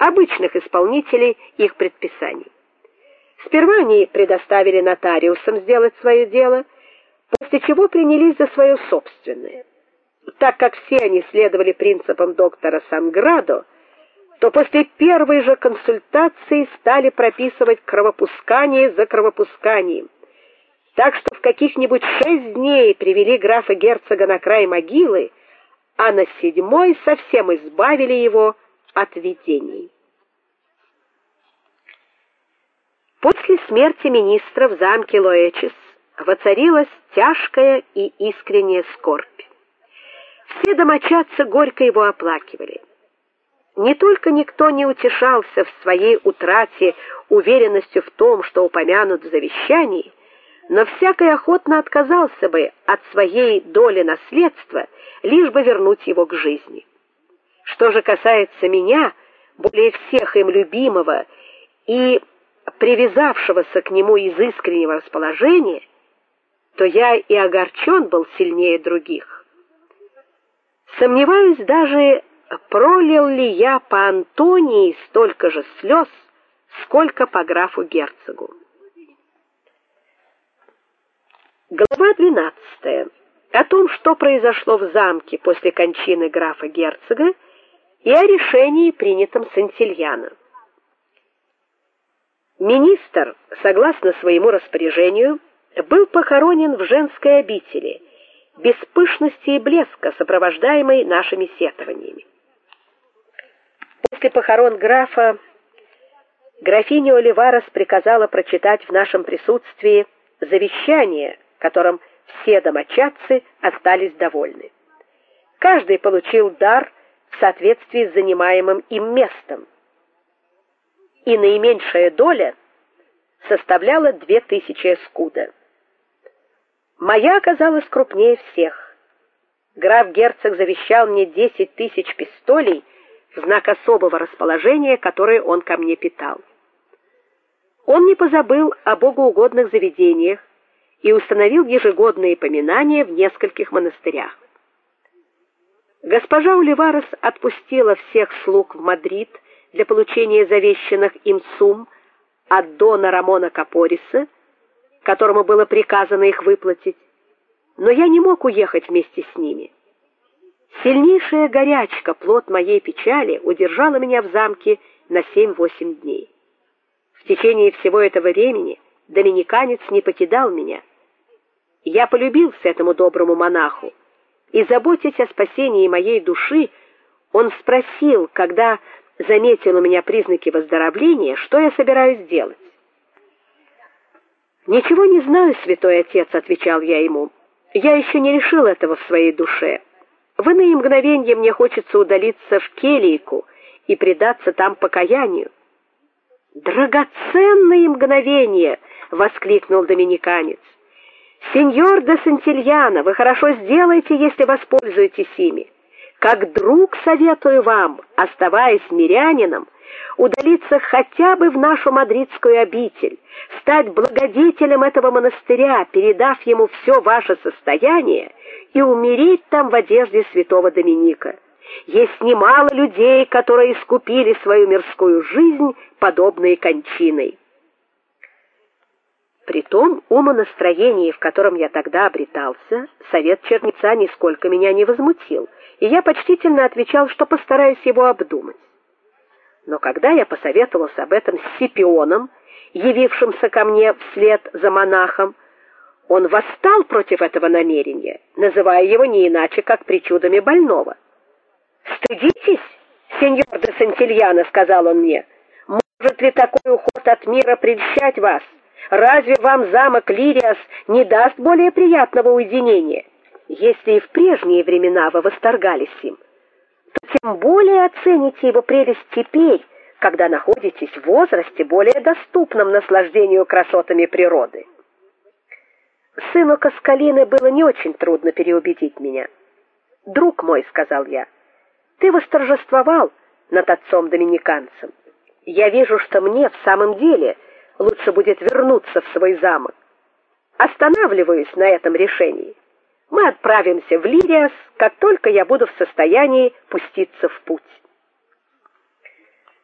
обычных исполнителей их предписаний. Сперва они предоставили нотариусам сделать свое дело, после чего принялись за свое собственное. Так как все они следовали принципам доктора Санградо, то после первой же консультации стали прописывать кровопускание за кровопусканием. Так что в каких-нибудь шесть дней привели графа герцога на край могилы, а на седьмой совсем избавили его от видений. После смерти министра в замке Лоэчис воцарилась тяжкая и искренняя скорбь. Все домочадцы горько его оплакивали. Не только никто не утешался в своей утрате уверенностью в том, что упомянут в завещании, но всякий охотно отказался бы от своей доли наследства, лишь бы вернуть его к жизни. Что же касается меня, более всех им любимого и привязавшегося к нему из искреннего расположения, то я и огорчен был сильнее других. Сомневаюсь даже, пролил ли я по Антонии столько же слез, сколько по графу герцогу. Глава 12. О том, что произошло в замке после кончины графа герцога и о решении, принятом Сантильяно. Министр, согласно своему распоряжению, был похоронен в женской обители, без пышности и блеска, сопровождаемой нашими сетованиями. После похорон графа графиня Оливарес приказала прочитать в нашем присутствии завещание, которым все домочадцы остались довольны. Каждый получил дар в соответствии с занимаемым им местом и наименьшая доля составляла две тысячи скуда. Моя оказалась крупнее всех. Граф-герцог завещал мне десять тысяч пистолей в знак особого расположения, которое он ко мне питал. Он не позабыл о богоугодных заведениях и установил ежегодные поминания в нескольких монастырях. Госпожа Уливарес отпустила всех слуг в Мадрид для получения завещанных им сумм от дона Рамона Капориса, которому было приказано их выплатить. Но я не мог уехать вместе с ними. Сильнейшая горячка, плод моей печали, удержала меня в замке на 7-8 дней. В течение всего этого времени доминиканец не покидал меня. Я полюбился этому доброму монаху, и заботясь о спасении моей души, он спросил, когда заметил у меня признаки выздоровления, что я собираюсь делать. Ничего не знаю, святой отец, отвечал я ему. Я еще не решил этого в своей душе. В иные мгновения мне хочется удалиться в келейку и предаться там покаянию. Драгоценные мгновения, воскликнул доминиканец. Сеньор де Сантильяно, вы хорошо сделаете, если воспользуетесь ими. Как друг советую вам, оставаясь мирянином, удалиться хотя бы в нашу мадридскую обитель, стать благодетелем этого монастыря, передав ему все ваше состояние и умереть там в одежде святого Доминика. Есть немало людей, которые искупили свою мирскую жизнь подобной кончиной. При том умонастроении, в котором я тогда обретался, совет черница нисколько меня не возмутил, и я почтительно отвечал, что постараюсь его обдумать. Но когда я посоветовался об этом с Сипионом, явившимся ко мне вслед за монахом, он восстал против этого намерения, называя его не иначе, как причудами больного. "Стыдитесь, сеньор де Сантильяно", сказал он мне. "Может ли такой уход от мира прельщать вас?" Разве вам замок Лириас не даст более приятного уединения? Если и в прежние времена вы восторгались им, то тем более оцените его прелесть теперь, когда находитесь в возрасте более доступном наслаждению красотами природы. Сыну Каскалины было не очень трудно переубедить меня. "Друг мой", сказал я. "Ты восторжествовал над отцом-доминиканцем. Я вижу, что мне в самом деле лучше будет вернуться в свой замок. Останавливаюсь на этом решении. Мы отправимся в Лириас, как только я буду в состоянии пуститься в путь.